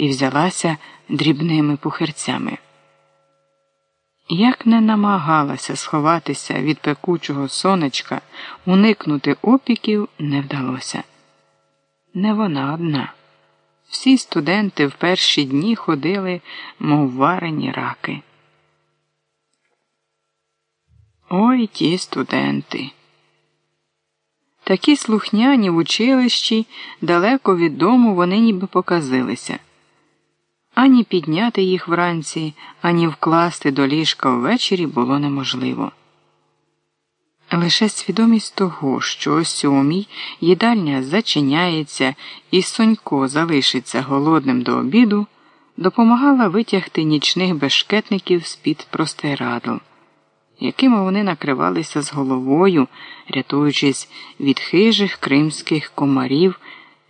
і взялася дрібними пухирцями. Як не намагалася сховатися від пекучого сонечка, уникнути опіків не вдалося. Не вона одна. Всі студенти в перші дні ходили, мов варені раки. Ой ті студенти. Такі слухняні в училищі далеко від дому вони ніби показилися. Ані підняти їх вранці, ані вкласти до ліжка ввечері було неможливо. Лише свідомість того, що о сьомій їдальня зачиняється і Сонько залишиться голодним до обіду, допомагала витягти нічних бешкетників з-під простирадл, якими вони накривалися з головою, рятуючись від хижих кримських комарів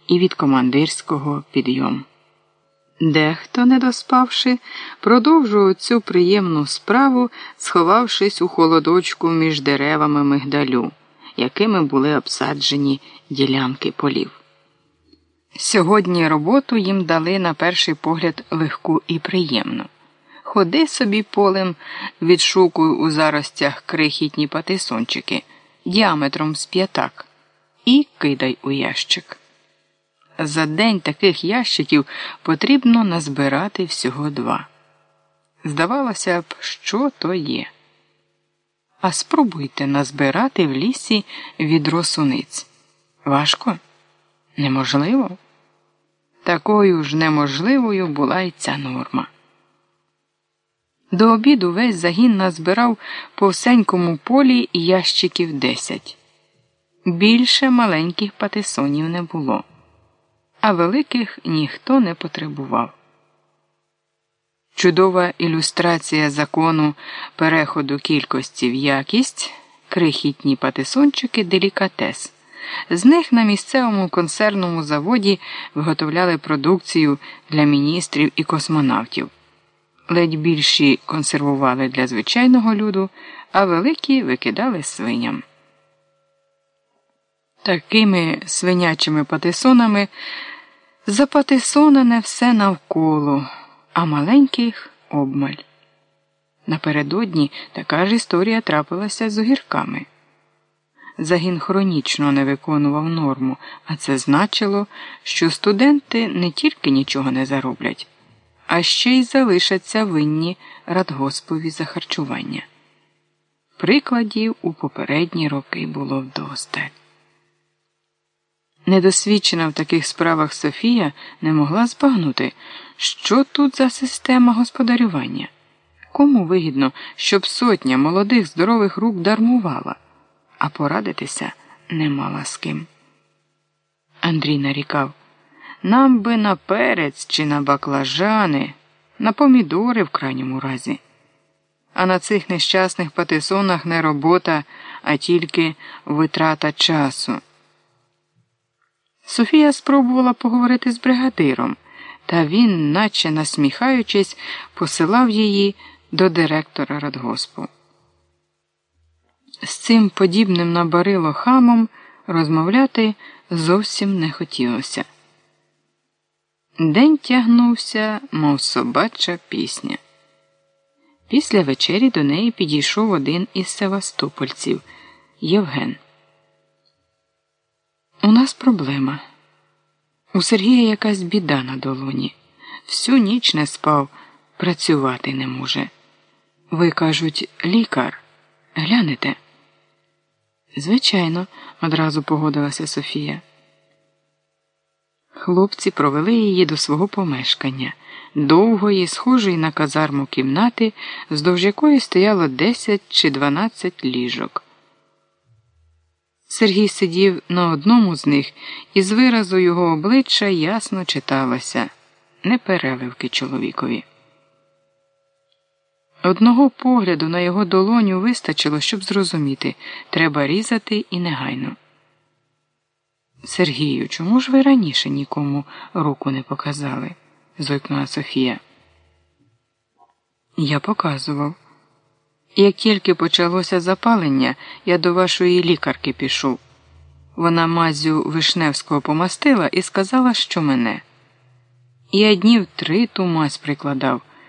і від командирського підйому. Дехто, не доспавши, продовжував цю приємну справу, сховавшись у холодочку між деревами мигдалю, якими були обсаджені ділянки полів. Сьогодні роботу їм дали на перший погляд легку і приємну. Ходи собі полем, відшукуй у заростях крихітні патисончики діаметром з п'ятак і кидай у ящик. За день таких ящиків потрібно назбирати всього два. Здавалося б, що то є. А спробуйте назбирати в лісі відро суниць. Важко? Неможливо? Такою ж неможливою була й ця норма. До обіду весь загін назбирав по всенькому полі ящиків десять. Більше маленьких патисонів не було а великих ніхто не потребував. Чудова ілюстрація закону переходу кількості в якість, крихітні патисончики делікатес. З них на місцевому концерному заводі виготовляли продукцію для міністрів і космонавтів. Ледь більші консервували для звичайного люду, а великі викидали свиням. Такими свинячими патисонами запатисонане все навколо, а маленьких обмаль. Напередодні така ж історія трапилася з огірками. Загін хронічно не виконував норму, а це значило, що студенти не тільки нічого не зароблять, а ще й залишаться винні радгоспові за харчування. Прикладів у попередні роки було вдосталь. Недосвідчена в таких справах Софія не могла збагнути, що тут за система господарювання. Кому вигідно, щоб сотня молодих здорових рук дармувала, а порадитися не мала з ким. Андрій нарікав нам би на перець чи на баклажани, на помідори в крайньому разі. А на цих нещасних патисонах не робота, а тільки витрата часу. Софія спробувала поговорити з бригадиром, та він, наче насміхаючись, посилав її до директора радгоспу. З цим подібним на барило хамом розмовляти зовсім не хотілося. День тягнувся, мов собача пісня. Після вечері до неї підійшов один із севастопольців Євген. У нас проблема. У Сергія якась біда на долоні. Всю ніч не спав, працювати не може. Ви кажуть, лікар, глянете? Звичайно, одразу погодилася Софія. Хлопці провели її до свого помешкання, довгої, схожої на казарму кімнати, вздовж якої стояло 10 чи 12 ліжок. Сергій сидів на одному з них, і з виразу його обличчя ясно читалося не переливки чоловікові. Одного погляду на його долоню вистачило, щоб зрозуміти треба різати і негайно. Сергію, чому ж ви раніше нікому руку не показали? зойкнула Софія. Я показував. Як тільки почалося запалення, я до вашої лікарки пішов. Вона мазю Вишневського помастила і сказала, що мене. Я днів три ту мазь прикладав,